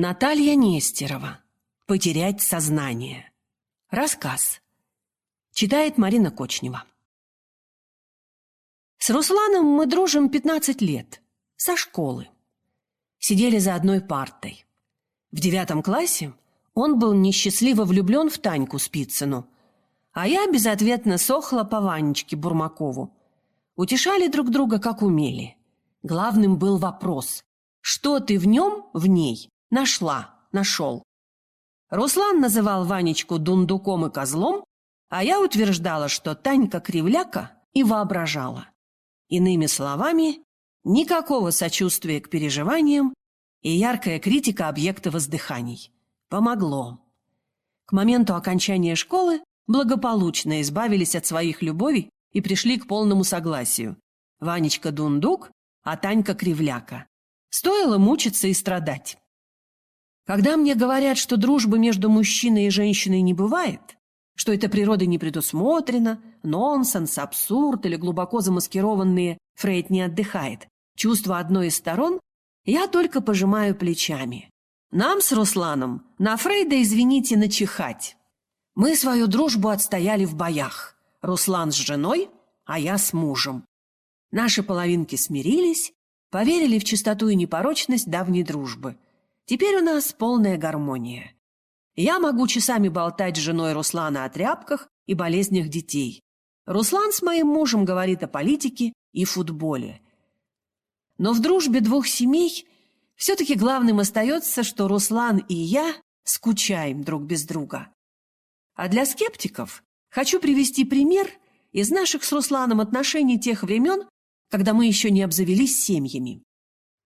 Наталья Нестерова. Потерять сознание. Рассказ. Читает Марина Кочнева. С Русланом мы дружим 15 лет. Со школы. Сидели за одной партой. В девятом классе он был несчастливо влюблен в Таньку Спицыну, а я безответно сохла по Ванечке Бурмакову. Утешали друг друга, как умели. Главным был вопрос, что ты в нем, в ней, Нашла, нашел. Руслан называл Ванечку дундуком и козлом, а я утверждала, что Танька кривляка и воображала. Иными словами, никакого сочувствия к переживаниям и яркая критика объекта воздыханий. Помогло. К моменту окончания школы благополучно избавились от своих любовей и пришли к полному согласию. Ванечка дундук, а Танька кривляка. Стоило мучиться и страдать. Когда мне говорят, что дружбы между мужчиной и женщиной не бывает, что это природой не предусмотрено, нонсенс, абсурд или глубоко замаскированные «Фрейд не отдыхает», чувство одной из сторон, я только пожимаю плечами. Нам с Русланом на Фрейда, извините, начихать. Мы свою дружбу отстояли в боях. Руслан с женой, а я с мужем. Наши половинки смирились, поверили в чистоту и непорочность давней дружбы – Теперь у нас полная гармония. Я могу часами болтать с женой Руслана о тряпках и болезнях детей. Руслан с моим мужем говорит о политике и футболе. Но в дружбе двух семей все-таки главным остается, что Руслан и я скучаем друг без друга. А для скептиков хочу привести пример из наших с Русланом отношений тех времен, когда мы еще не обзавелись семьями.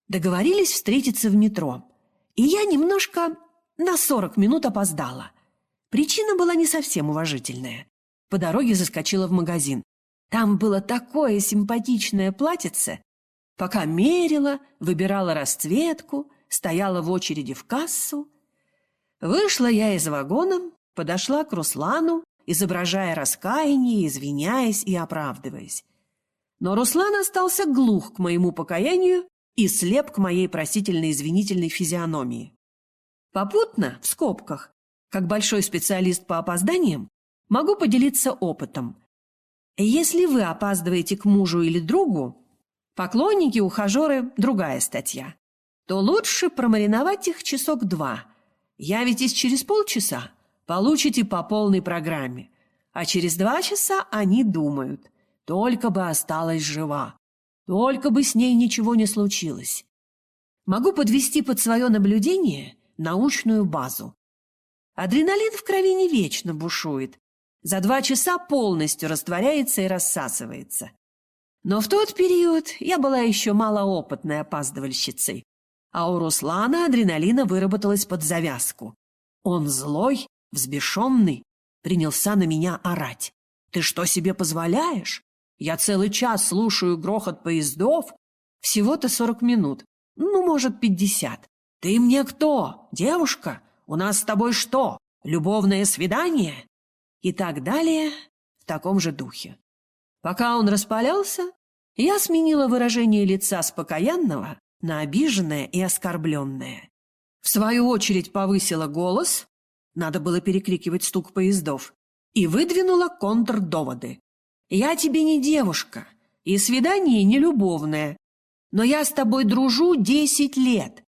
Договорились встретиться в метро и я немножко на сорок минут опоздала. Причина была не совсем уважительная. По дороге заскочила в магазин. Там было такое симпатичное платьице. Пока мерила, выбирала расцветку, стояла в очереди в кассу. Вышла я из вагона, подошла к Руслану, изображая раскаяние, извиняясь и оправдываясь. Но Руслан остался глух к моему покаянию и слеп к моей просительно-извинительной физиономии. Попутно, в скобках, как большой специалист по опозданиям, могу поделиться опытом. Если вы опаздываете к мужу или другу, поклонники, ухажеры – другая статья, то лучше промариновать их часок-два. Явитесь через полчаса – получите по полной программе, а через два часа они думают – только бы осталась жива. Только бы с ней ничего не случилось. Могу подвести под свое наблюдение научную базу. Адреналин в крови не вечно бушует. За два часа полностью растворяется и рассасывается. Но в тот период я была еще малоопытной опаздывальщицей, а у Руслана адреналина выработалась под завязку. Он злой, взбешенный, принялся на меня орать. «Ты что себе позволяешь? Я целый час слушаю грохот поездов. Всего-то сорок минут. Ну, может, пятьдесят. Ты мне кто? Девушка? У нас с тобой что? Любовное свидание? И так далее в таком же духе. Пока он распалялся, я сменила выражение лица с покаянного на обиженное и оскорбленное. В свою очередь повысила голос, надо было перекрикивать стук поездов, и выдвинула контрдоводы. Я тебе не девушка, и свидание не любовное. Но я с тобой дружу десять лет.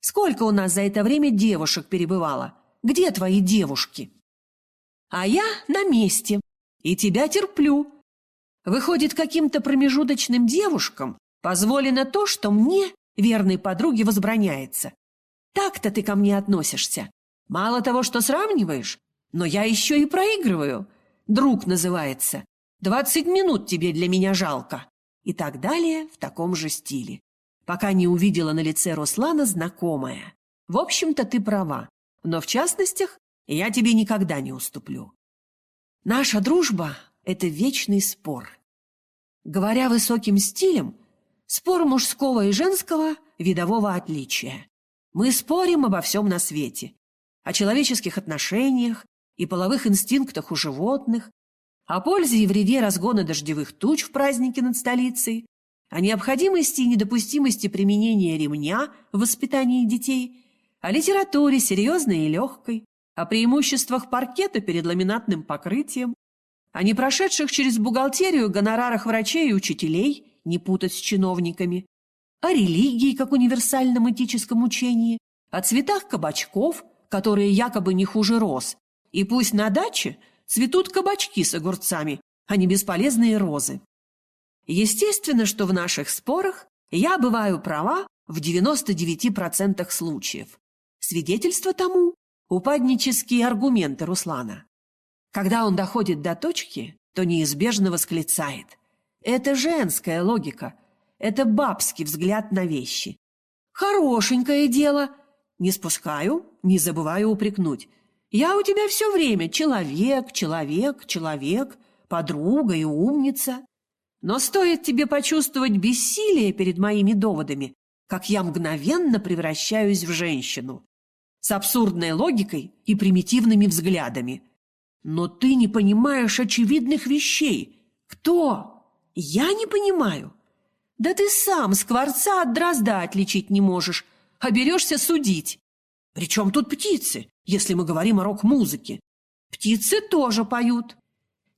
Сколько у нас за это время девушек перебывало? Где твои девушки? А я на месте, и тебя терплю. Выходит, каким-то промежуточным девушкам позволено то, что мне, верной подруге, возбраняется. Так-то ты ко мне относишься. Мало того, что сравниваешь, но я еще и проигрываю. Друг называется. Двадцать минут тебе для меня жалко. И так далее в таком же стиле. Пока не увидела на лице Руслана знакомая. В общем-то, ты права. Но в частностях я тебе никогда не уступлю. Наша дружба — это вечный спор. Говоря высоким стилем, спор мужского и женского видового отличия. Мы спорим обо всем на свете. О человеческих отношениях и половых инстинктах у животных, о пользе и вреде разгона дождевых туч в празднике над столицей, о необходимости и недопустимости применения ремня в воспитании детей, о литературе серьезной и легкой, о преимуществах паркета перед ламинатным покрытием, о не прошедших через бухгалтерию гонорарах врачей и учителей, не путать с чиновниками, о религии как универсальном этическом учении, о цветах кабачков, которые якобы не хуже роз, и пусть на даче цветут кабачки с огурцами, а не бесполезные розы. Естественно, что в наших спорах я бываю права в 99% случаев. Свидетельство тому – упаднические аргументы Руслана. Когда он доходит до точки, то неизбежно восклицает. Это женская логика, это бабский взгляд на вещи. Хорошенькое дело. Не спускаю, не забываю упрекнуть. Я у тебя все время человек, человек, человек, подруга и умница. Но стоит тебе почувствовать бессилие перед моими доводами, как я мгновенно превращаюсь в женщину. С абсурдной логикой и примитивными взглядами. Но ты не понимаешь очевидных вещей. Кто? Я не понимаю. Да ты сам скворца от дрозда отличить не можешь, а берешься судить. Причем тут птицы, если мы говорим о рок-музыке? Птицы тоже поют.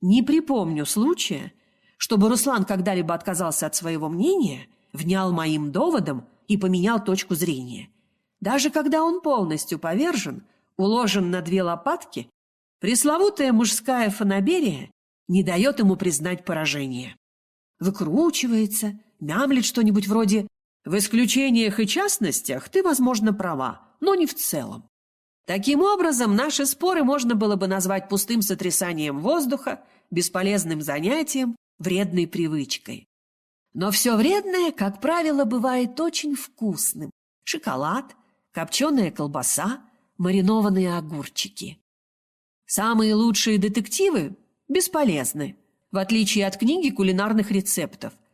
Не припомню случая, чтобы Руслан когда-либо отказался от своего мнения, внял моим доводом и поменял точку зрения. Даже когда он полностью повержен, уложен на две лопатки, пресловутая мужская фанаберия не дает ему признать поражение. Выкручивается, мямлит что-нибудь вроде «В исключениях и частностях ты, возможно, права, но не в целом». Таким образом, наши споры можно было бы назвать пустым сотрясанием воздуха, бесполезным занятием, вредной привычкой. Но все вредное, как правило, бывает очень вкусным. Шоколад, копченая колбаса, маринованные огурчики. Самые лучшие детективы бесполезны, в отличие от книги кулинарных рецептов –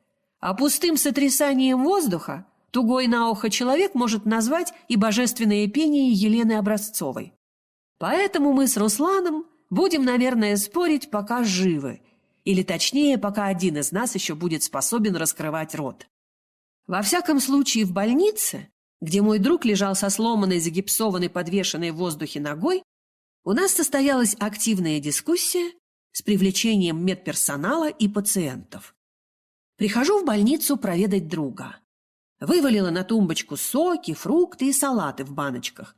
а пустым сотрясанием воздуха тугой на ухо человек может назвать и божественное пение Елены Образцовой. Поэтому мы с Русланом будем, наверное, спорить, пока живы, или точнее, пока один из нас еще будет способен раскрывать рот. Во всяком случае, в больнице, где мой друг лежал со сломанной, загипсованной, подвешенной в воздухе ногой, у нас состоялась активная дискуссия с привлечением медперсонала и пациентов. Прихожу в больницу проведать друга. Вывалила на тумбочку соки, фрукты и салаты в баночках.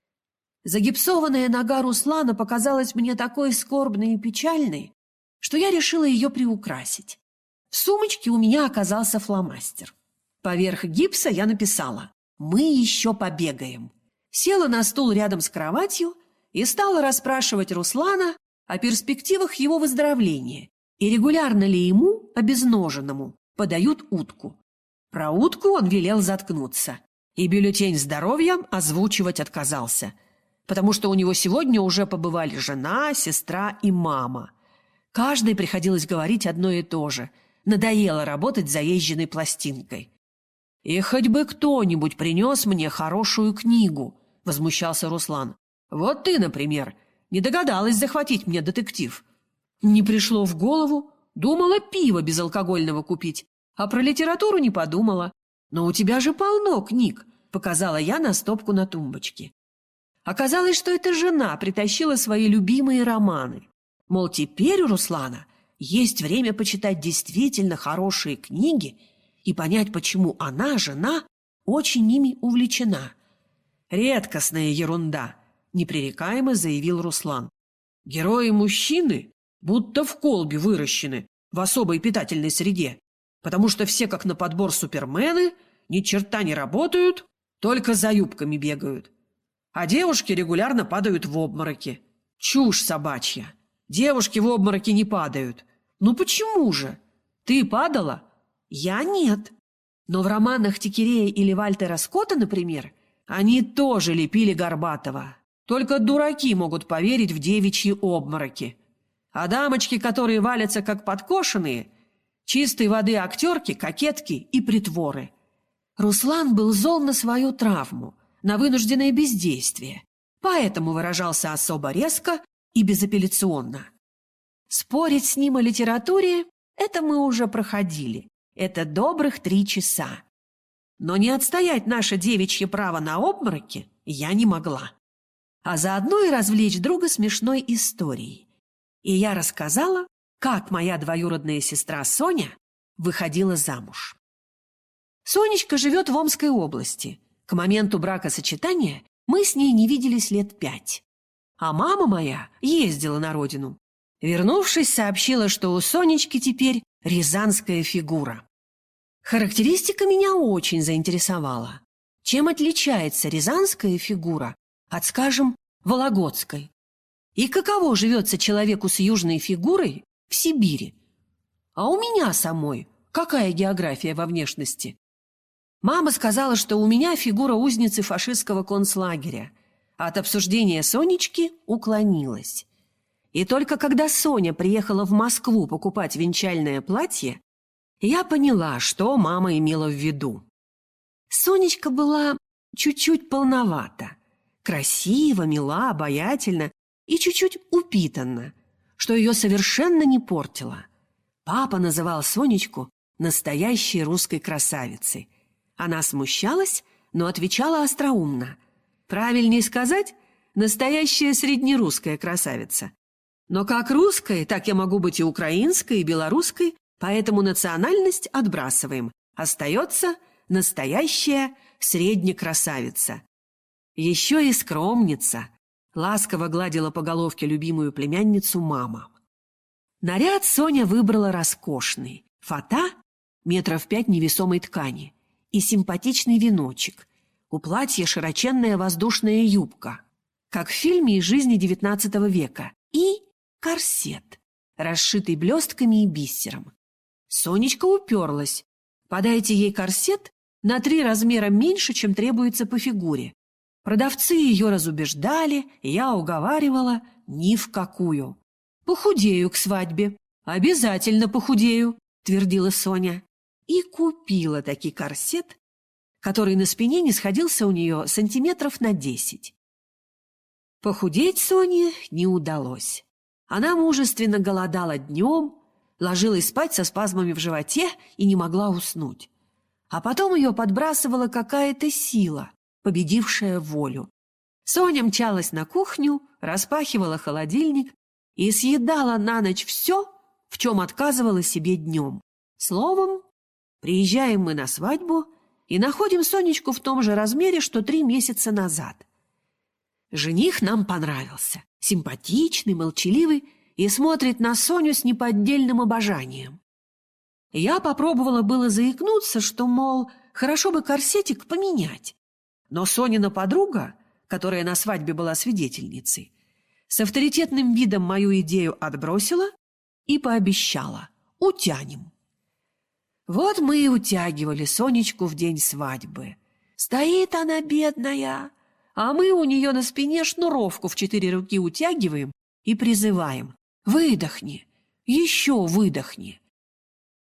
Загипсованная нога Руслана показалась мне такой скорбной и печальной, что я решила ее приукрасить. В сумочке у меня оказался фломастер. Поверх гипса я написала «Мы еще побегаем». Села на стул рядом с кроватью и стала расспрашивать Руслана о перспективах его выздоровления и регулярно ли ему, обезноженному, подают утку. Про утку он велел заткнуться, и бюллетень здоровья озвучивать отказался, потому что у него сегодня уже побывали жена, сестра и мама. Каждой приходилось говорить одно и то же. Надоело работать заезженной пластинкой. «И хоть бы кто-нибудь принес мне хорошую книгу», — возмущался Руслан. «Вот ты, например, не догадалась захватить мне детектив». Не пришло в голову, Думала пиво безалкогольного купить, а про литературу не подумала. Но у тебя же полно книг, показала я на стопку на тумбочке. Оказалось, что эта жена притащила свои любимые романы. Мол, теперь у Руслана есть время почитать действительно хорошие книги и понять, почему она, жена, очень ними увлечена. «Редкостная ерунда», — непререкаемо заявил Руслан. «Герои-мужчины будто в колбе выращены в особой питательной среде, потому что все как на подбор супермены, ни черта не работают, только за юбками бегают. А девушки регулярно падают в обмороки. Чушь собачья. Девушки в обмороки не падают. Ну почему же? Ты падала? Я нет. Но в романах Текерея или Вальтера Скотта, например, они тоже лепили Горбатова. Только дураки могут поверить в девичьи обмороки. А дамочки, которые валятся как подкошенные, чистой воды актерки, кокетки и притворы. Руслан был зол на свою травму, на вынужденное бездействие, поэтому выражался особо резко и безапелляционно. Спорить с ним о литературе – это мы уже проходили. Это добрых три часа. Но не отстоять наше девичье право на обмороки я не могла. А заодно и развлечь друга смешной историей. И я рассказала, как моя двоюродная сестра Соня выходила замуж. Сонечка живет в Омской области. К моменту бракосочетания мы с ней не виделись лет пять. А мама моя ездила на родину. Вернувшись, сообщила, что у Сонечки теперь рязанская фигура. Характеристика меня очень заинтересовала. Чем отличается рязанская фигура от, скажем, вологодской? И каково живется человеку с южной фигурой в Сибири? А у меня самой какая география во внешности? Мама сказала, что у меня фигура узницы фашистского концлагеря. От обсуждения Сонечки уклонилась. И только когда Соня приехала в Москву покупать венчальное платье, я поняла, что мама имела в виду. Сонечка была чуть-чуть полновата. Красиво, мила, обаятельна и чуть-чуть упитанна, что ее совершенно не портило. Папа называл Сонечку настоящей русской красавицей. Она смущалась, но отвечала остроумно. Правильнее сказать, настоящая среднерусская красавица. Но как русская, так я могу быть и украинской, и белорусской, поэтому национальность отбрасываем. Остается настоящая среднекрасавица. Еще и скромница. Ласково гладила по головке любимую племянницу мама. Наряд Соня выбрала роскошный. Фата – метров пять невесомой ткани и симпатичный веночек. У платья широченная воздушная юбка, как в фильме из жизни XIX века, и корсет, расшитый блестками и бисером. Сонечка уперлась. Подайте ей корсет на три размера меньше, чем требуется по фигуре. Продавцы ее разубеждали, я уговаривала ни в какую. «Похудею к свадьбе, обязательно похудею», — твердила Соня и купила таки корсет, который на спине не сходился у нее сантиметров на десять. Похудеть Соне не удалось. Она мужественно голодала днем, ложилась спать со спазмами в животе и не могла уснуть. А потом ее подбрасывала какая-то сила, победившая волю. Соня мчалась на кухню, распахивала холодильник и съедала на ночь все, в чем отказывала себе днем. Словом, Приезжаем мы на свадьбу и находим Сонечку в том же размере, что три месяца назад. Жених нам понравился. Симпатичный, молчаливый и смотрит на Соню с неподдельным обожанием. Я попробовала было заикнуться, что, мол, хорошо бы корсетик поменять. Но Сонина подруга, которая на свадьбе была свидетельницей, с авторитетным видом мою идею отбросила и пообещала – утянем. Вот мы и утягивали Сонечку в день свадьбы. Стоит она бедная, а мы у нее на спине шнуровку в четыре руки утягиваем и призываем «Выдохни, еще выдохни».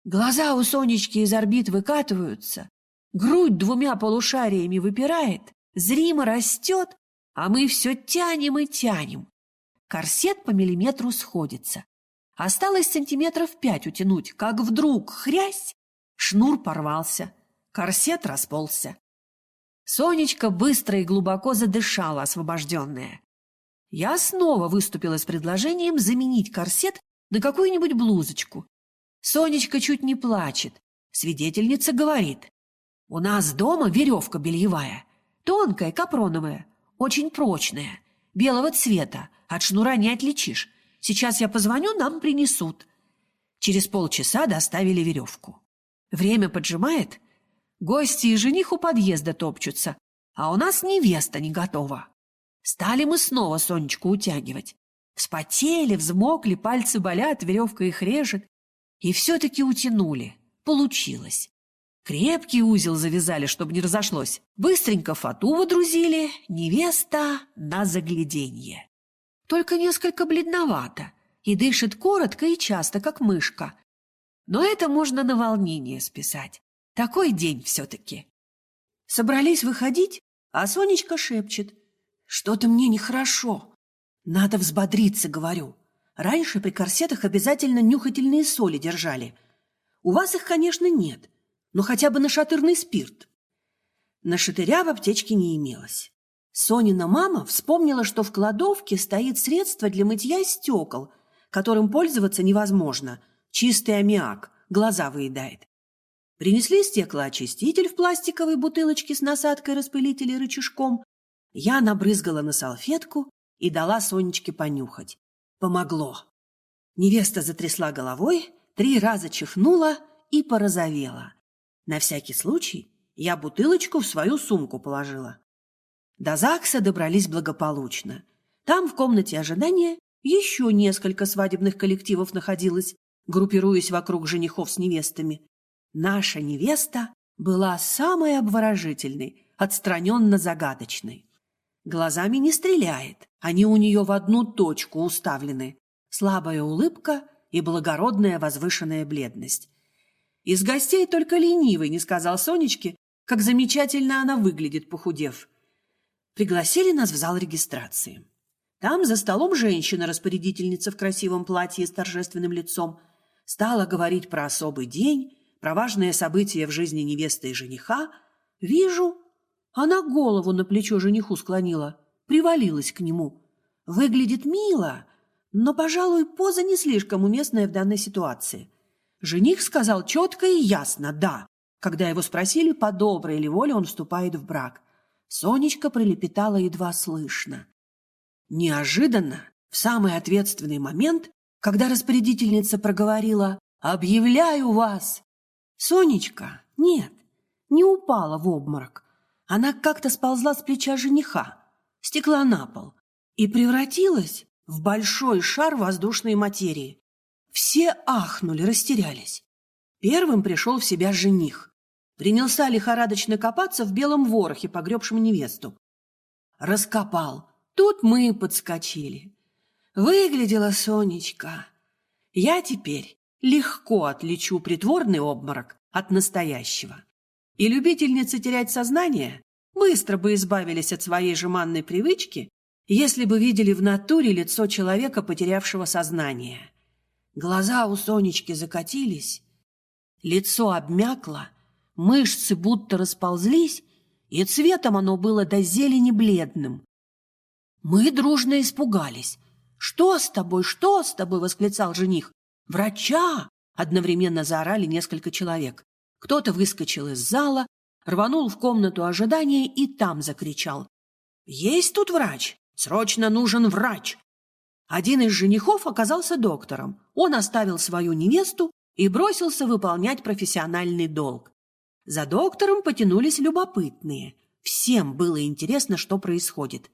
Глаза у Сонечки из орбит выкатываются, грудь двумя полушариями выпирает, зримо растет, а мы все тянем и тянем. Корсет по миллиметру сходится. Осталось сантиметров пять утянуть, как вдруг хрясь, Шнур порвался, корсет расползся. Сонечка быстро и глубоко задышала, освобожденная. Я снова выступила с предложением заменить корсет на какую-нибудь блузочку. Сонечка чуть не плачет. Свидетельница говорит. У нас дома веревка бельевая, тонкая, капроновая, очень прочная, белого цвета, от шнура не отличишь. Сейчас я позвоню, нам принесут. Через полчаса доставили веревку. Время поджимает, гости и жених у подъезда топчутся, а у нас невеста не готова. Стали мы снова Сонечку утягивать. Вспотели, взмокли, пальцы болят, веревка их режет. И все-таки утянули. Получилось. Крепкий узел завязали, чтобы не разошлось. Быстренько фату водрузили, невеста на загляденье. Только несколько бледновато и дышит коротко и часто, как мышка, но это можно на волнение списать. Такой день все-таки. Собрались выходить, а Сонечка шепчет. Что-то мне нехорошо. Надо взбодриться, говорю. Раньше при корсетах обязательно нюхательные соли держали. У вас их, конечно, нет, но хотя бы на шатырный спирт. На шатыря в аптечке не имелось. Сонина мама вспомнила, что в кладовке стоит средство для мытья стекол, которым пользоваться невозможно. Чистый аммиак, глаза выедает. Принесли стеклоочиститель в пластиковой бутылочке с насадкой распылителя рычажком. Я набрызгала на салфетку и дала Сонечке понюхать. Помогло. Невеста затрясла головой, три раза чихнула и порозовела. На всякий случай я бутылочку в свою сумку положила. До ЗАГСа добрались благополучно. Там, в комнате ожидания, еще несколько свадебных коллективов находилось, группируясь вокруг женихов с невестами. Наша невеста была самой обворожительной, отстраненно-загадочной. Глазами не стреляет, они у нее в одну точку уставлены. Слабая улыбка и благородная возвышенная бледность. Из гостей только ленивый не сказал Сонечке, как замечательно она выглядит, похудев. Пригласили нас в зал регистрации. Там за столом женщина-распорядительница в красивом платье с торжественным лицом стала говорить про особый день, про важное событие в жизни невесты и жениха, вижу, она голову на плечо жениху склонила, привалилась к нему. Выглядит мило, но, пожалуй, поза не слишком уместная в данной ситуации. Жених сказал четко и ясно «да», когда его спросили, по доброй ли воле он вступает в брак. Сонечка пролепетала едва слышно. Неожиданно, в самый ответственный момент, когда распорядительница проговорила «Объявляю вас!» Сонечка, нет, не упала в обморок. Она как-то сползла с плеча жениха, стекла на пол и превратилась в большой шар воздушной материи. Все ахнули, растерялись. Первым пришел в себя жених. Принялся лихорадочно копаться в белом ворохе, погребшем невесту. Раскопал. Тут мы подскочили. Выглядела Сонечка. Я теперь легко отличу притворный обморок от настоящего. И любительницы терять сознание быстро бы избавились от своей жеманной привычки, если бы видели в натуре лицо человека, потерявшего сознание. Глаза у Сонечки закатились, лицо обмякло, мышцы будто расползлись, и цветом оно было до зелени бледным. Мы дружно испугались. «Что с тобой? Что с тобой?» — восклицал жених. «Врача!» – одновременно заорали несколько человек. Кто-то выскочил из зала, рванул в комнату ожидания и там закричал. «Есть тут врач! Срочно нужен врач!» Один из женихов оказался доктором. Он оставил свою невесту и бросился выполнять профессиональный долг. За доктором потянулись любопытные. Всем было интересно, что происходит.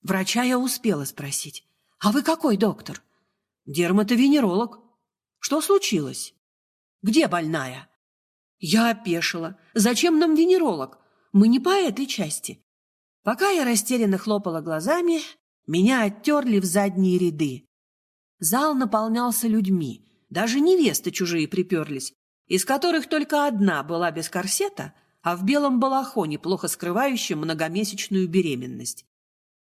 Врача я успела спросить. «А вы какой доктор?» «Дерматовенеролог», что случилось? Где больная? Я опешила. Зачем нам венеролог? Мы не по этой части. Пока я растерянно хлопала глазами, меня оттерли в задние ряды. Зал наполнялся людьми. Даже невесты чужие приперлись, из которых только одна была без корсета, а в белом балахоне, плохо скрывающем многомесячную беременность.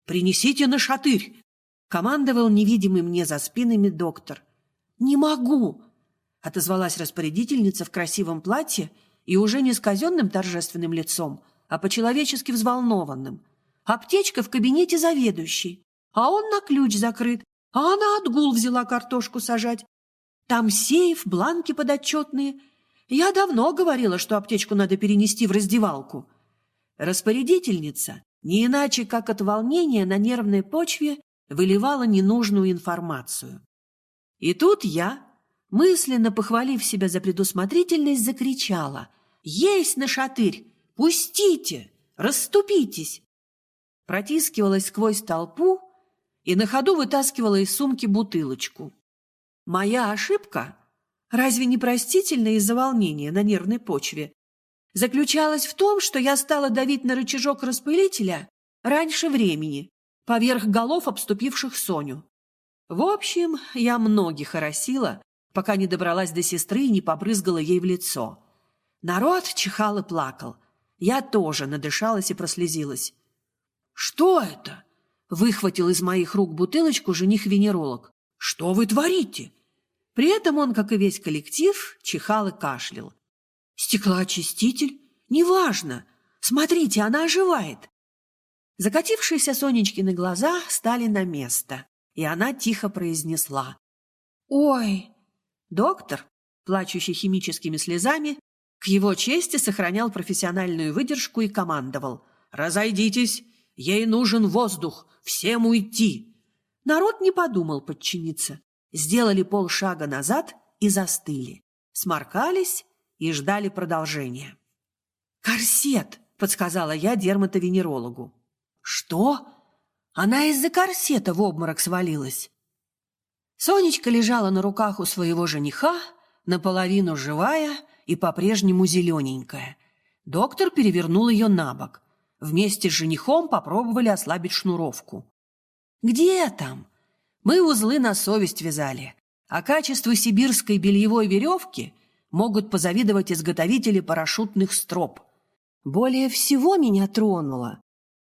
«Принесите на шатырь!» — командовал невидимый мне за спинами доктор. «Не могу!» — отозвалась распорядительница в красивом платье и уже не с казенным торжественным лицом, а по-человечески взволнованным. «Аптечка в кабинете заведующей, а он на ключ закрыт, а она отгул взяла картошку сажать. Там сейф, бланки подотчетные. Я давно говорила, что аптечку надо перенести в раздевалку». Распорядительница, не иначе как от волнения на нервной почве, выливала ненужную информацию. И тут я, мысленно похвалив себя за предусмотрительность, закричала «Есть на шатырь! Пустите! Расступитесь!» Протискивалась сквозь толпу и на ходу вытаскивала из сумки бутылочку. Моя ошибка, разве не простительна из-за волнения на нервной почве, заключалась в том, что я стала давить на рычажок распылителя раньше времени, поверх голов обступивших Соню. В общем, я многих оросила, пока не добралась до сестры и не побрызгала ей в лицо. Народ чихал и плакал. Я тоже надышалась и прослезилась. «Что это?» — выхватил из моих рук бутылочку жених-венеролог. «Что вы творите?» При этом он, как и весь коллектив, чихал и кашлял. «Стеклоочиститель? Неважно. Смотрите, она оживает!» Закатившиеся Сонечкины глаза стали на место, и она тихо произнесла. «Ой!» Доктор, плачущий химическими слезами, к его чести сохранял профессиональную выдержку и командовал. «Разойдитесь! Ей нужен воздух! Всем уйти!» Народ не подумал подчиниться. Сделали полшага назад и застыли. Сморкались и ждали продолжения. «Корсет!» — подсказала я дерматовенерологу. «Что? Она из-за корсета в обморок свалилась!» Сонечка лежала на руках у своего жениха, наполовину живая и по-прежнему зелененькая. Доктор перевернул ее на бок. Вместе с женихом попробовали ослабить шнуровку. «Где там? Мы узлы на совесть вязали, а качеству сибирской бельевой веревки могут позавидовать изготовители парашютных строп. Более всего меня тронуло,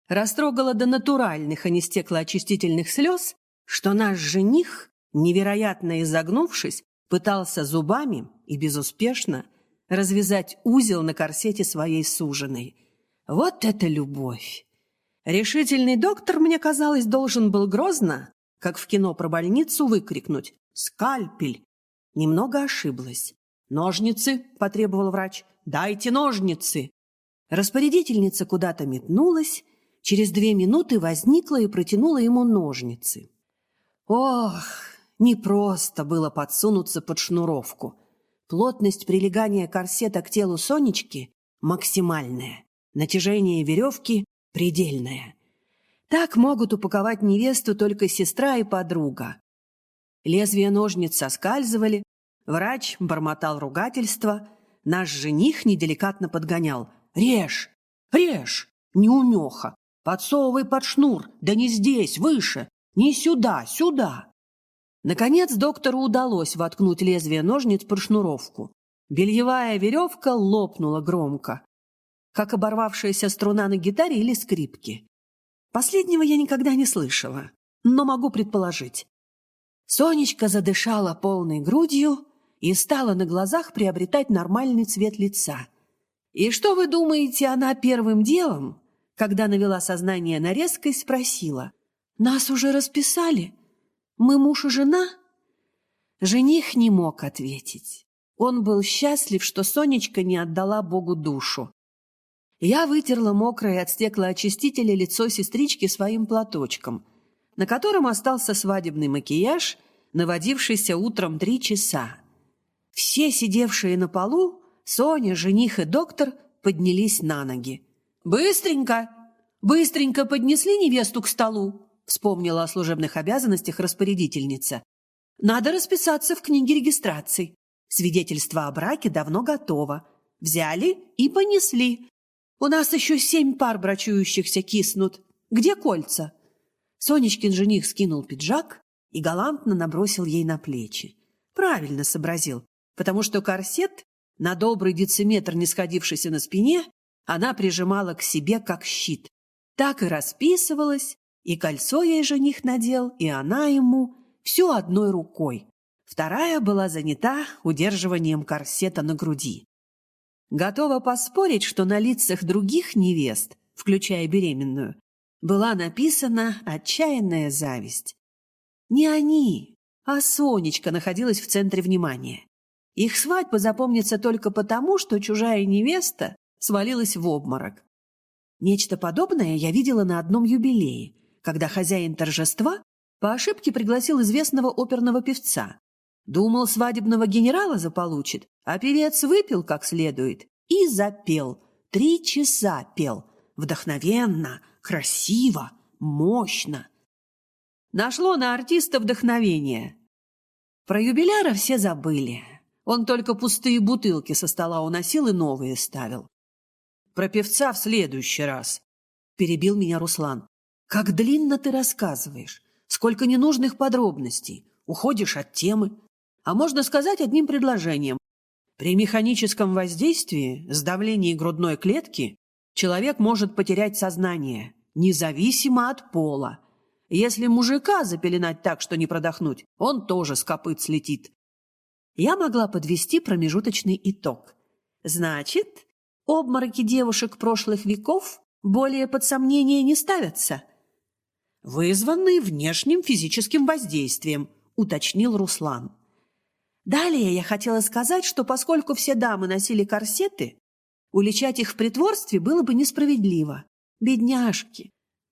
растрогало до натуральных, а не стеклоочистительных слез, что наш жених невероятно изогнувшись, пытался зубами и безуспешно развязать узел на корсете своей суженой. Вот это любовь! Решительный доктор, мне казалось, должен был грозно, как в кино про больницу, выкрикнуть «Скальпель!». Немного ошиблась. «Ножницы!» – потребовал врач. «Дайте ножницы!» Распорядительница куда-то метнулась, через две минуты возникла и протянула ему ножницы. Ох, не просто было подсунуться под шнуровку. Плотность прилегания корсета к телу Сонечки максимальная, натяжение веревки предельное. Так могут упаковать невесту только сестра и подруга. Лезвия ножниц соскальзывали, врач бормотал ругательства, наш жених неделикатно подгонял. «Режь! Режь! Неумеха! Подсовывай под шнур! Да не здесь, выше! Не сюда, сюда!» Наконец доктору удалось воткнуть лезвие ножниц под шнуровку. Бельевая веревка лопнула громко, как оборвавшаяся струна на гитаре или скрипке. Последнего я никогда не слышала, но могу предположить. Сонечка задышала полной грудью и стала на глазах приобретать нормальный цвет лица. И что вы думаете, она первым делом, когда навела сознание на резкость, спросила, «Нас уже расписали?» Мы муж и жена?» Жених не мог ответить. Он был счастлив, что Сонечка не отдала Богу душу. Я вытерла мокрое от стеклоочистителя лицо сестрички своим платочком, на котором остался свадебный макияж, наводившийся утром три часа. Все сидевшие на полу, Соня, жених и доктор, поднялись на ноги. «Быстренько! Быстренько поднесли невесту к столу!» вспомнила о служебных обязанностях распорядительница. Надо расписаться в книге регистрации. Свидетельство о браке давно готово. Взяли и понесли. У нас еще семь пар брачующихся киснут. Где кольца? Сонечкин жених скинул пиджак и галантно набросил ей на плечи. Правильно сообразил, потому что корсет, на добрый дециметр не сходившийся на спине, она прижимала к себе как щит. Так и расписывалась, и кольцо ей жених надел, и она ему, все одной рукой. Вторая была занята удерживанием корсета на груди. Готова поспорить, что на лицах других невест, включая беременную, была написана отчаянная зависть. Не они, а Сонечка находилась в центре внимания. Их свадьба запомнится только потому, что чужая невеста свалилась в обморок. Нечто подобное я видела на одном юбилее – когда хозяин торжества по ошибке пригласил известного оперного певца. Думал, свадебного генерала заполучит, а певец выпил как следует и запел. Три часа пел. Вдохновенно, красиво, мощно. Нашло на артиста вдохновение. Про юбиляра все забыли. Он только пустые бутылки со стола уносил и новые ставил. Про певца в следующий раз. Перебил меня Руслан. Как длинно ты рассказываешь, сколько ненужных подробностей, уходишь от темы. А можно сказать одним предложением. При механическом воздействии, сдавлении грудной клетки, человек может потерять сознание, независимо от пола. Если мужика запеленать так, что не продохнуть, он тоже с копыт слетит. Я могла подвести промежуточный итог. Значит, Обмороки девушек прошлых веков более под сомнение не ставятся. Вызванные внешним физическим воздействием, уточнил Руслан. Далее я хотела сказать, что поскольку все дамы носили корсеты, уличать их в притворстве было бы несправедливо. Бедняжки!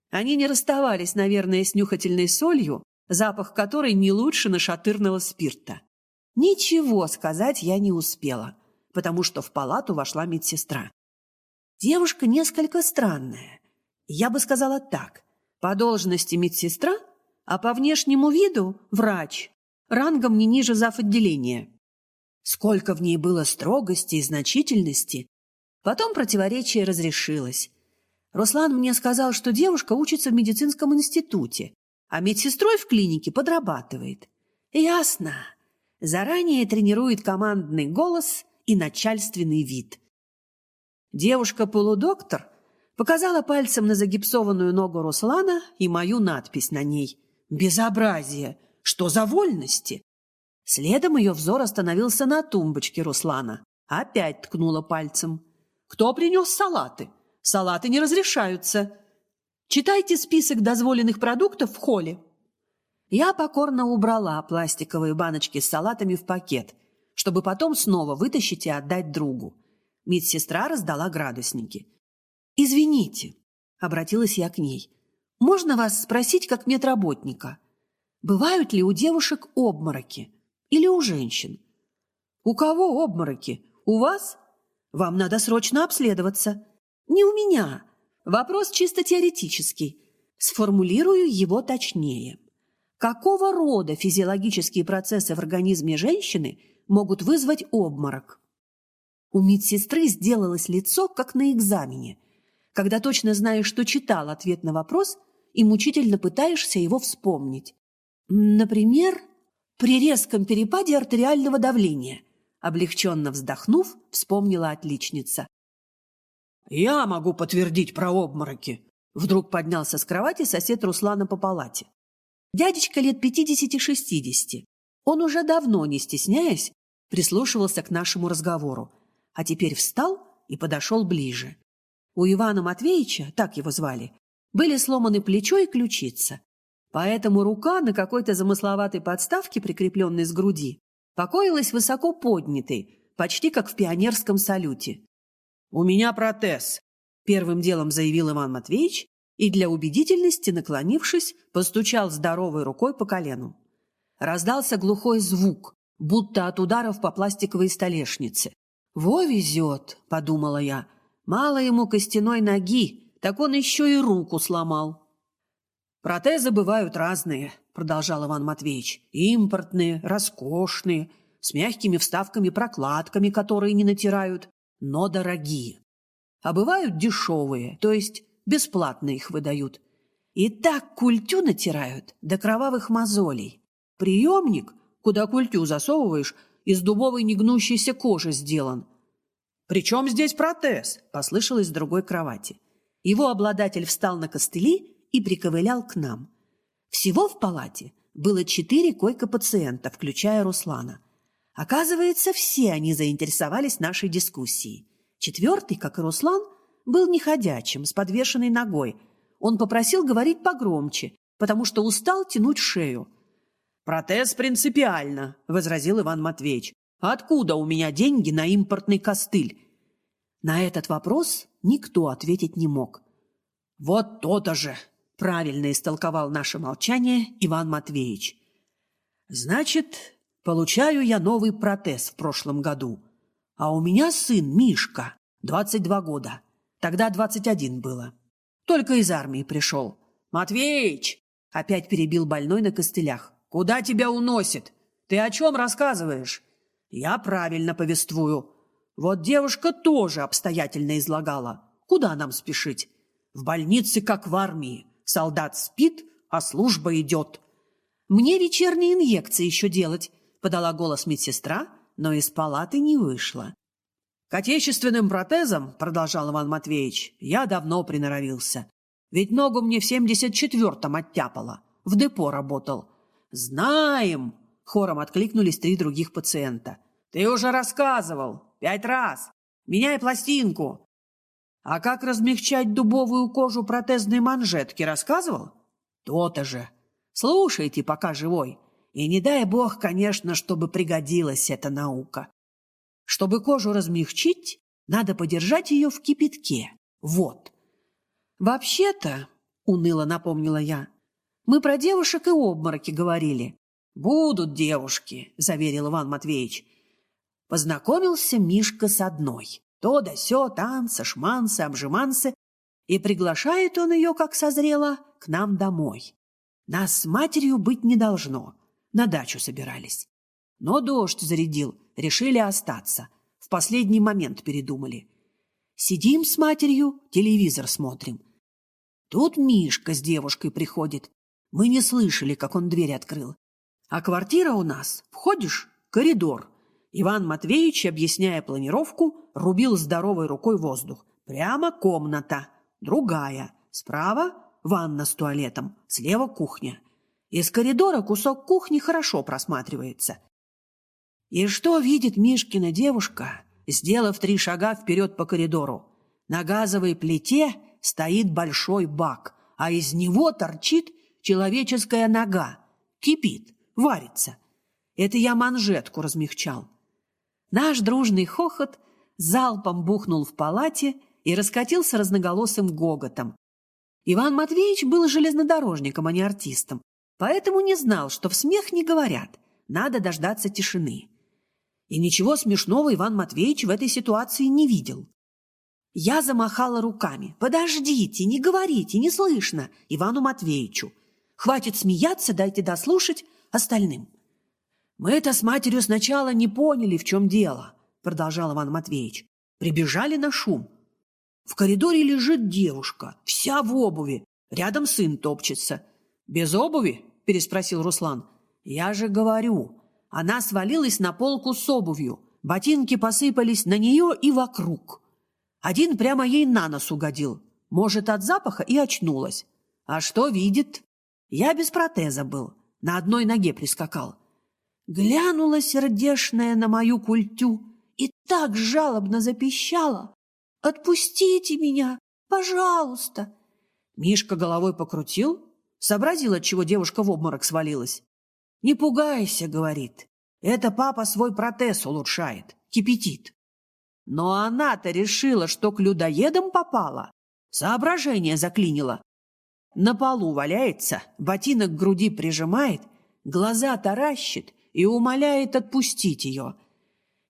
Они не расставались, наверное, с нюхательной солью, запах которой не лучше нашатырного спирта. Ничего сказать я не успела, потому что в палату вошла медсестра. Девушка несколько странная. Я бы сказала так. По должности медсестра, а по внешнему виду – врач рангом не ниже зав. отделения. Сколько в ней было строгости и значительности. Потом противоречие разрешилось. Руслан мне сказал, что девушка учится в медицинском институте, а медсестрой в клинике подрабатывает. Ясно. Заранее тренирует командный голос и начальственный вид. Девушка-полудоктор показала пальцем на загипсованную ногу Руслана и мою надпись на ней. «Безобразие! Что за вольности? Следом ее взор остановился на тумбочке Руслана. Опять ткнула пальцем. «Кто принес салаты? Салаты не разрешаются. Читайте список дозволенных продуктов в холле». Я покорно убрала пластиковые баночки с салатами в пакет, чтобы потом снова вытащить и отдать другу. Медсестра раздала градусники. «Извините», — обратилась я к ней, — «можно вас спросить как медработника?» Бывают ли у девушек обмороки? Или у женщин? У кого обмороки? У вас? Вам надо срочно обследоваться. Не у меня. Вопрос чисто теоретический. Сформулирую его точнее. Какого рода физиологические процессы в организме женщины могут вызвать обморок? У медсестры сделалось лицо, как на экзамене, когда точно знаешь, что читал ответ на вопрос и мучительно пытаешься его вспомнить. Например, при резком перепаде артериального давления. Облегченно вздохнув, вспомнила отличница. «Я могу подтвердить про обмороки!» Вдруг поднялся с кровати сосед Руслана по палате. Дядечка лет пятидесяти-шестидесяти. Он уже давно, не стесняясь, прислушивался к нашему разговору, а теперь встал и подошел ближе. У Ивана Матвеевича, так его звали, были сломаны плечо и ключица, Поэтому рука на какой-то замысловатой подставке, прикрепленной с груди, покоилась высоко поднятой, почти как в пионерском салюте. «У меня протез», – первым делом заявил Иван Матвеевич и для убедительности, наклонившись, постучал здоровой рукой по колену. Раздался глухой звук, будто от ударов по пластиковой столешнице. «Во везет», – подумала я, – «мало ему костяной ноги, так он еще и руку сломал». «Протезы бывают разные», — продолжал Иван Матвеевич. «Импортные, роскошные, с мягкими вставками-прокладками, которые не натирают, но дорогие. А бывают дешевые, то есть бесплатно их выдают. И так культю натирают до кровавых мозолей. Приемник, куда культю засовываешь, из дубовой негнущейся кожи сделан. «Причем здесь протез?» – послышалось с другой кровати. Его обладатель встал на костыли и приковылял к нам. Всего в палате было четыре койка-пациента, включая Руслана. Оказывается, все они заинтересовались нашей дискуссией. Четвертый, как и Руслан, был неходячим, с подвешенной ногой. Он попросил говорить погромче, потому что устал тянуть шею. «Протез принципиально», — возразил Иван Матвеевич. «Откуда у меня деньги на импортный костыль?» На этот вопрос никто ответить не мог. «Вот то-то же!» Правильно истолковал наше молчание Иван Матвеевич. Значит, получаю я новый протез в прошлом году. А у меня сын Мишка, 22 года. Тогда 21 было. Только из армии пришел. Матвеич! Опять перебил больной на костылях. Куда тебя уносит? Ты о чем рассказываешь? Я правильно повествую. Вот девушка тоже обстоятельно излагала. Куда нам спешить? В больнице, как в армии. Солдат спит, а служба идет. «Мне вечерние инъекции еще делать», — подала голос медсестра, но из палаты не вышла. «К отечественным протезам, — продолжал Иван Матвеевич, — я давно приноровился. Ведь ногу мне в семьдесят четвертом оттяпало. В депо работал. «Знаем!» — хором откликнулись три других пациента. «Ты уже рассказывал. Пять раз. Меняй пластинку. А как размягчать дубовую кожу протезной манжетки, рассказывал? То-то же. Слушайте, пока живой. И не дай бог, конечно, чтобы пригодилась эта наука. Чтобы кожу размягчить, надо подержать ее в кипятке. Вот. Вообще-то, уныло напомнила я, мы про девушек и обмороки говорили. Будут девушки, заверил Иван Матвеевич. Познакомился Мишка с одной. То да сё, танцы, шманцы, обжиманцы. И приглашает он ее, как созрела, к нам домой. Нас с матерью быть не должно. На дачу собирались. Но дождь зарядил, решили остаться. В последний момент передумали. Сидим с матерью, телевизор смотрим. Тут Мишка с девушкой приходит. Мы не слышали, как он дверь открыл. А квартира у нас, входишь, коридор. Иван Матвеевич, объясняя планировку, рубил здоровой рукой воздух. Прямо комната, другая. Справа ванна с туалетом, слева кухня. Из коридора кусок кухни хорошо просматривается. И что видит Мишкина девушка, сделав три шага вперед по коридору? На газовой плите стоит большой бак, а из него торчит человеческая нога. Кипит, варится. Это я манжетку размягчал. Наш дружный хохот залпом бухнул в палате и раскатился разноголосым гоготом. Иван Матвеевич был железнодорожником, а не артистом, поэтому не знал, что в смех не говорят, надо дождаться тишины. И ничего смешного Иван Матвеевич в этой ситуации не видел. Я замахала руками. «Подождите, не говорите, не слышно!» Ивану Матвеевичу. «Хватит смеяться, дайте дослушать остальным». «Мы это с матерью сначала не поняли, в чем дело», продолжал Иван Матвеевич. «Прибежали на шум. В коридоре лежит девушка, вся в обуви. Рядом сын топчется. «Без обуви?» – переспросил Руслан. «Я же говорю». Она свалилась на полку с обувью. Ботинки посыпались на нее и вокруг. Один прямо ей на нос угодил. Может, от запаха и очнулась. А что видит? Я без протеза был. На одной ноге прискакал. Глянула сердешная на мою культю и так жалобно запищала, Отпустите меня, пожалуйста!» Мишка головой покрутил, сообразил, от чего девушка в обморок свалилась. «Не пугайся», — говорит, — «это папа свой протез улучшает, кипятит». Но она-то решила, что к людоедам попала. Соображение заклинило. На полу валяется, ботинок к груди прижимает, глаза таращит и умоляет отпустить ее.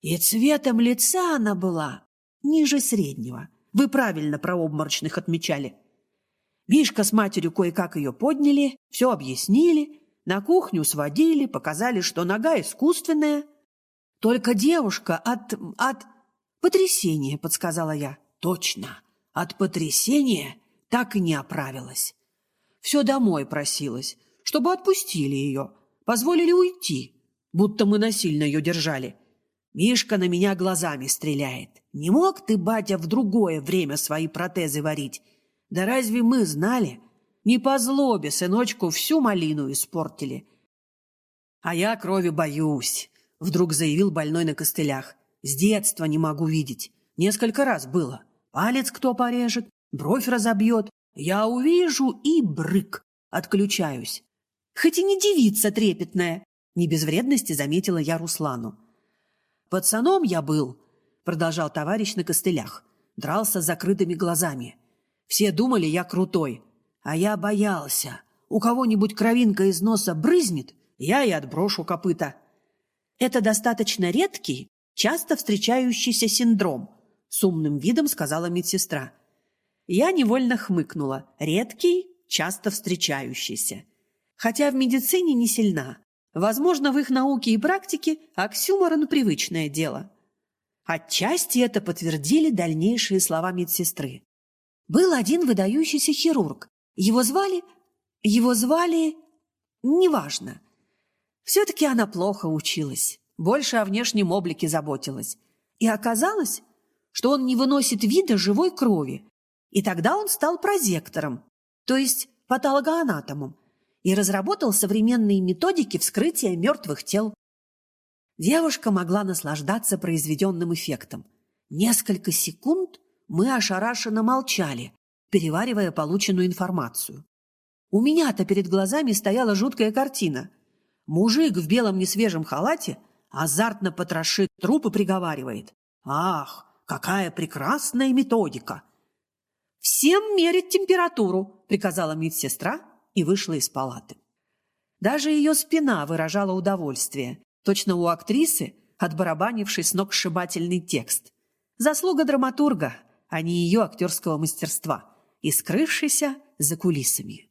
И цветом лица она была ниже среднего. Вы правильно про обморочных отмечали. Мишка с матерью кое-как ее подняли, все объяснили, на кухню сводили, показали, что нога искусственная. Только девушка от... от... потрясения, подсказала я. Точно, от потрясения так и не оправилась. Все домой просилась, чтобы отпустили ее, позволили уйти, будто мы насильно ее держали. Мишка на меня глазами стреляет. Не мог ты, батя, в другое время свои протезы варить? Да разве мы знали? Не по злобе сыночку всю малину испортили. А я крови боюсь, вдруг заявил больной на костылях. С детства не могу видеть. Несколько раз было. Палец кто порежет, бровь разобьет. Я увижу и брык. Отключаюсь. Хоть и не девица трепетная, не без вредности заметила я Руслану. «Пацаном я был», — продолжал товарищ на костылях. Дрался с закрытыми глазами. Все думали, я крутой. А я боялся. У кого-нибудь кровинка из носа брызнет, я и отброшу копыта. Это достаточно редкий, часто встречающийся синдром, с умным видом сказала медсестра. Я невольно хмыкнула. Редкий, часто встречающийся. Хотя в медицине не сильна. Возможно, в их науке и практике оксюморон – привычное дело. Отчасти это подтвердили дальнейшие слова медсестры. Был один выдающийся хирург. Его звали... Его звали... Неважно. Все-таки она плохо училась, больше о внешнем облике заботилась. И оказалось, что он не выносит вида живой крови. И тогда он стал прозектором, то есть патологоанатомом, и разработал современные методики вскрытия мертвых тел. Девушка могла наслаждаться произведенным эффектом. Несколько секунд Мы ошарашенно молчали, переваривая полученную информацию. У меня-то перед глазами стояла жуткая картина. Мужик в белом несвежем халате азартно потрошит труп и приговаривает. «Ах, какая прекрасная методика!» «Всем мерить температуру!» – приказала медсестра и вышла из палаты. Даже ее спина выражала удовольствие, точно у актрисы, отбарабанившей сногсшибательный текст. Заслуга драматурга, а не ее актерского мастерства, и скрывшейся за кулисами.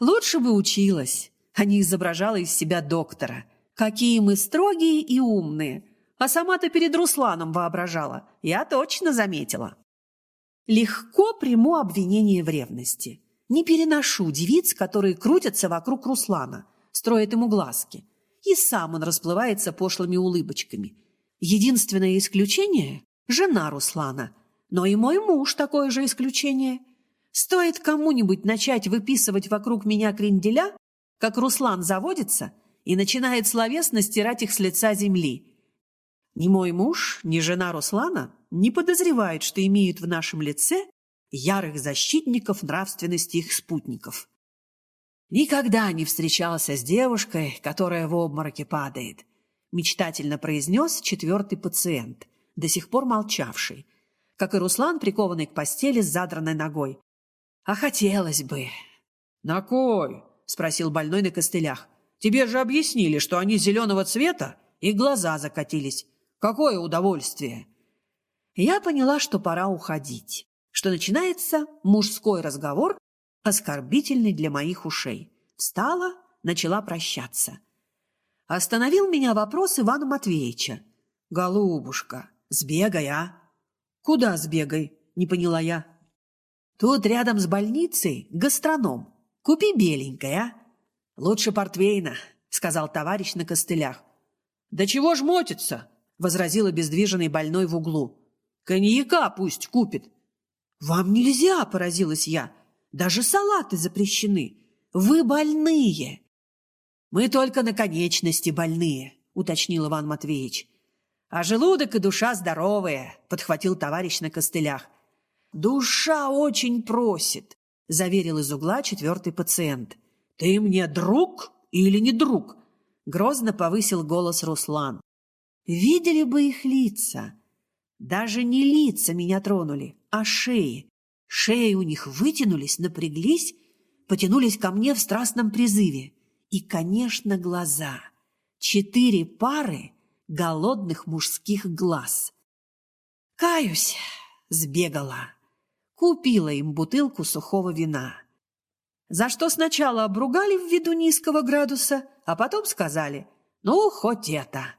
Лучше бы училась, а не изображала из себя доктора. Какие мы строгие и умные. А сама-то перед Русланом воображала. Я точно заметила. Легко приму обвинение в ревности. Не переношу девиц, которые крутятся вокруг Руслана, строят ему глазки. И сам он расплывается пошлыми улыбочками. Единственное исключение – жена Руслана. Но и мой муж такое же исключение. Стоит кому-нибудь начать выписывать вокруг меня кренделя, как Руслан заводится и начинает словесно стирать их с лица земли. Ни мой муж, ни жена Руслана не подозревают, что имеют в нашем лице ярых защитников нравственности их спутников. «Никогда не встречался с девушкой, которая в обмороке падает», мечтательно произнес четвертый пациент, до сих пор молчавший, как и Руслан, прикованный к постели с задранной ногой. «А хотелось бы». «На кой?» – спросил больной на костылях. «Тебе же объяснили, что они зеленого цвета, и глаза закатились. Какое удовольствие!» Я поняла, что пора уходить что начинается мужской разговор, оскорбительный для моих ушей. Встала, начала прощаться. Остановил меня вопрос Ивана Матвеевича. «Голубушка, сбегай, а?» «Куда сбегай?» – не поняла я. «Тут рядом с больницей гастроном. Купи беленькое, а?» «Лучше портвейна», – сказал товарищ на костылях. «Да чего ж мотится?» – возразил обездвиженный больной в углу. «Коньяка пусть купит. «Вам нельзя!» – поразилась я. «Даже салаты запрещены. Вы больные!» «Мы только на конечности больные», – уточнил Иван Матвеевич. «А желудок и душа здоровые», – подхватил товарищ на костылях. «Душа очень просит», – заверил из угла четвертый пациент. «Ты мне друг или не друг?» – грозно повысил голос Руслан. «Видели бы их лица!» Даже не лица меня тронули, а шеи. Шеи у них вытянулись, напряглись, потянулись ко мне в страстном призыве. И, конечно, глаза. Четыре пары голодных мужских глаз. Каюсь, сбегала. Купила им бутылку сухого вина. За что сначала обругали ввиду низкого градуса, а потом сказали «ну, хоть это»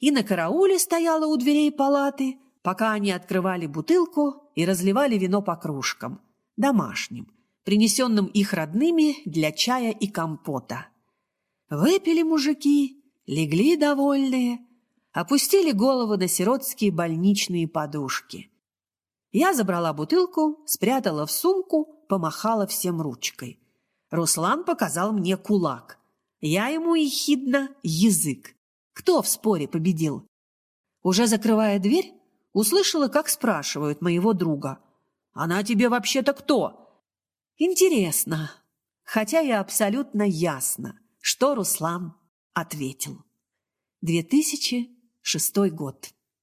и на карауле стояла у дверей палаты, пока они открывали бутылку и разливали вино по кружкам, домашним, принесенным их родными для чая и компота. Выпили мужики, легли довольные, опустили голову на сиротские больничные подушки. Я забрала бутылку, спрятала в сумку, помахала всем ручкой. Руслан показал мне кулак. Я ему ехидно язык. Кто в споре победил? Уже закрывая дверь, услышала, как спрашивают моего друга. «Она тебе вообще-то кто?» Интересно, хотя и абсолютно ясно, что Руслан ответил. 2006 год.